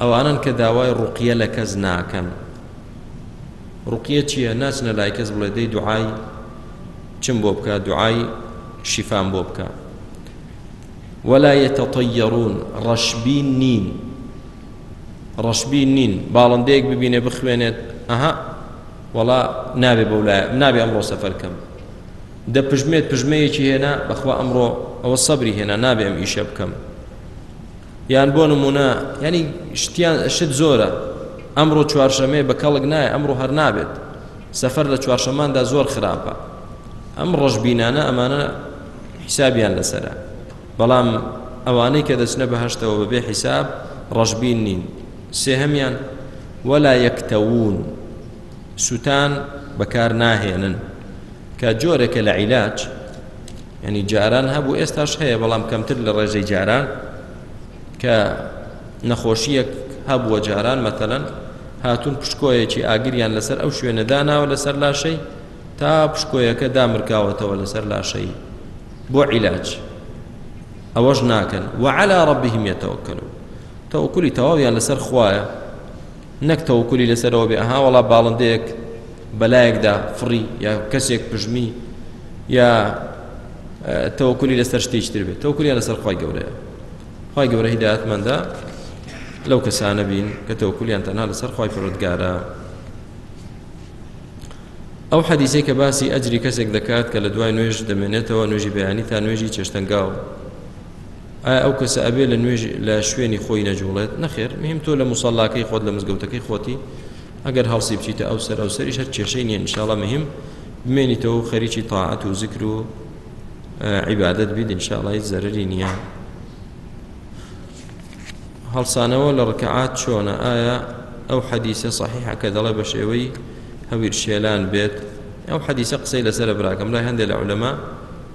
ئەوانەن کە داوای ڕوقیە لە کەس ناکەن ڕوقیە چییە ناچنە لای کەس بڵێ دەی دوعای چم بۆ بکە دوعای شیفام بۆ بکە ولا يتطيرون رشبين نين رشبين نين باڵندەیەک ببینێ بخوێنێت ئەها وەڵا نابێ بەو لای نابێ ئەمڕۆ سەفەر کەم دە پژمێت پژمەیەکی هێنا بەخوا ئەمڕۆ ئەوە سەبری هێنا نابێ ئەم ئیشە بکەم یان بۆ نمونە یانی شتیان شت زۆرە ئەمڕۆ چوارشەمەیە بە کەڵک نایە ئەمڕۆ هەر نابێت سەفەر لە چوارشەماندا زۆر خراپە ئەم ڕەشبینانە ئەمانە حیسابیان لەسرە بەڵام ئەوانەی کە دەچنە بەهشتەوە بەبێ حیساب ڕەشبین نین سێهەمیان وەلا یەکتەون سووتان بەکار ناهێنن کە جۆرێکە لە عیلاج یعنی جاران هەبوو ئێستاش هەیە بەڵام کەمتر لە ڕێژەی جاران کە نەخۆشیەک هەبووە جاران مەتەلەن هاتون پشکۆیەکی ئاگریان لەسەر ئەو شوێنەداناوە لەسەر لاشەی تا پشکۆیەکە دامرکاوەتەوە لەسەر لاشەی بۆ عیلاج ئەوەش ناکەن وعلى ربهم يتوکلون تەوکلی تەواویان لەسەر خوایە نەک تەوەکولی لەسەرەوە بێ ئەها وەڵا باڵندەیەک بەلایەکدا فڕی یا کەسێک پژمی یا تەوەکولی لەسەر شتێکی تر بێت تەوەکولیان لەسەر خی گەورەیە خی گەورە هیداەتمەدا لەو کەسانە بین کە تەوەکولیان تەنها لەسەر خی پرۆتگارە ئەو حەدیسەی کە باسی ئەجری کەسێک دەکات کە لە دوای نوێژ دەمێنێتەوە نوێژی بەیانی تا نوێژی چێشتەنگاو ئایا ئەو کەسە ئەبێ لە نوێژ لە شوێنی خۆی نەجوڵێت نەخێر مهم تۆ لە مسللاکەی خۆت لە مزگەوتەکەی خۆتی ئەگەر هەڵسی بچیتە ئەو سەر ئەو سەریش هەر کێشەی نیە انشاءڵە مهم بمێنیتەوە و خەریکی تاعەت و زیکر و عیبادت بیت انشاءڵە هیچ زەرری نییە هەڵسانەوە لە ڕکەعات چۆنە ئایا ئەو حەدیسە صحیحە کە دەڵێ بە شێوەی هەویر شێلان بێت ئەو حەدیسە قسەی لەسرە براکەم لای هەندێک لە عولەما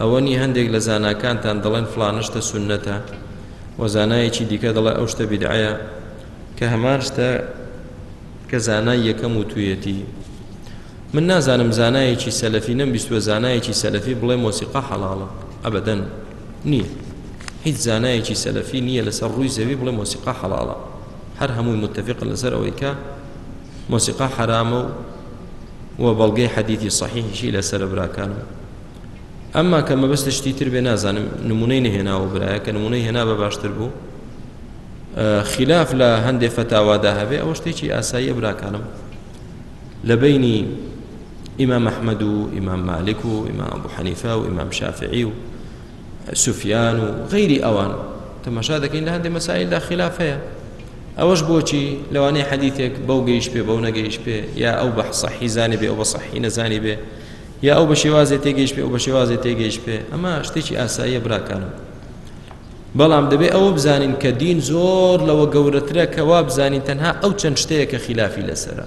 ئەوە نی هەندێک لە زاناکانتان دەڵێن فلانە شتە سونەتە و زانایەکی دیکە دەڵێ ئەو شتە بیدعەیە کە هەمان شتە کە زانای یەکەم و تویەتی من نازانم زانایەکی سەلەفی نەم بیستوە زانایەکی سەلەفی بڵێ مۆسیقا حەڵاڵە ئەبدەن نییە هیچ زانایەکی سەلەفی نییە لەسەر ڕووی زەوی بڵێ مۆسیقا حەڵاڵە هەر هەمووی متفق لەسەر ئەوەی کە مۆسیقا حرامە و بەڵگەی حەدیثی صحیحشی لەسەر براکانم ئەمما کە مەبەست شتی تر بێ نازانم نمونەی نهێناوە برایە کە نمونەی هێنا بە باشتر بوو خلاف لە هەندێ فەتاوادا هەبێ ئەوە شتێکی ئاساییە براکانم لە بینی ئیمام مححمد و ئیمام مالک و ئیمام ابو حەنیفە و ئیمام شافعی و سوفیان و غیری ئەوان تەماشا دەکەین لە هەندێ مەسائلدا خلاف هەیە ئەوەش بۆچی لەوانەیە حەدیثێک بەو گەیش پێ بەو نەگەیش پێ یا ئەو بە صحی زانێ بێ ئەو بە صحی نەزانی بێ یا ئەو بەشێوازێ تێگەیشت پێ ئەو بەشێوازێ تێگەیشت پێ ئەمە شتێکی ئاساییە براکانم بەڵام دەبێ ئەوە بزانین کە دین زۆر لەوە گەورەترە کە وا بزانین تەنها ئەو چەند شتەیە کە خلافی لەسرە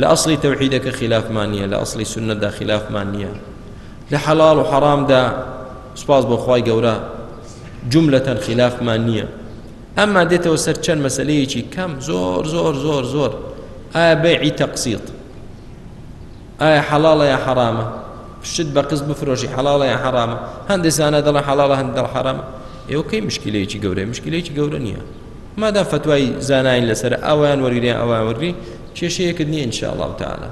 لە ئەسڵی تەوحیدەکە خلافمان نییە لە ئەسڵی سنەدا خلافمان نییە لە حەڵال و حەڕامدا سپاس بەخوای گەورە جملەتەن خلافمان نییە ئەمما دێتەوە سەر چەند مەسلەیەکی کەم زۆر زۆر زۆر زۆر ئایا بەیعی تەقسیط ئایا حەڵاڵە یا حەڕامە شت بە قسط بفرۆشی حەڵاڵە یا حەڕامە هەندێک زانە دەڵێ حەڵاڵە هەند دەڵ حەرامە ئێوە کەی مشکلەیەکی گەورەیە مشکلەیەکی گەورە نییە مادام فتوای زاناین لەسەر ئەویان وەرگیان ئەویان وەرگری کێشەیەکت نییە انشاءالله تعالی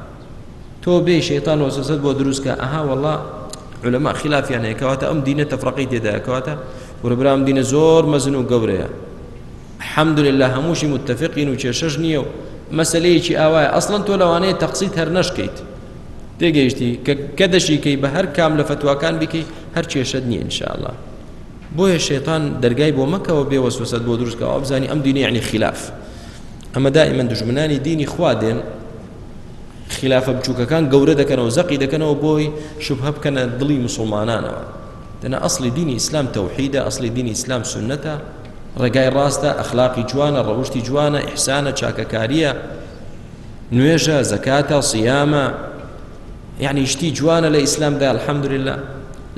تۆ بێ شەیتان وەسەسەت بۆ دروستکە ئەها والله علماء خلافیان هەیە کەواتە ئەم دینە تەفرەقەی تێدایە کەواتە وربرام دینە زۆر مەزن و گەورەیە حمدللە هەمووشی متفقین و کێشەش نییە و مەسلەیەکی ئاوایە ئەسڵەن تۆ لەوانەیە تەقسیت هەر نەشکەیت تێگەیشتی کە کە دەشیکەی بە هەر کام لە فتوواکان بکەی هەر کێشەت نییە انشاءله بۆیە شەیتان دەرگای بۆ مەکەوە بێ وەسوسەت بۆ دروستکەوە بزانی ئەم دینی عنی خلاف ئەمە دائیمەن دژمنانی دینی خوا دێن خلافە بچووکەکان گەورە دەکەنەوە زەقی دەکەنەوە بۆی شوبهە بکەنە دڵی مسلمانانەوە دەنا ئەسڵی دینی ئیسلام تەوحیدە، ئەسڵی دینی ئیسلام سوننەتە، ڕێگای ڕاستە، ئەخلاقی جوانە، ڕەوشتی جوانە، ئیحسانە، چاکەکارییە، نوێژە، زەکاتە، صیامە، یعنی شتی جوانە لە ئیسلامدا الحمدلله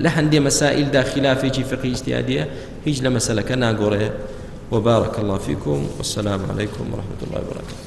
لە هەندێ مەسائلدا خلافێکی فقهی اجتهادیە هیچ لە مەسەلەکە ناگۆڕێ وبارك الله فيكم والسلام عليكم ورحمة الله وبركاته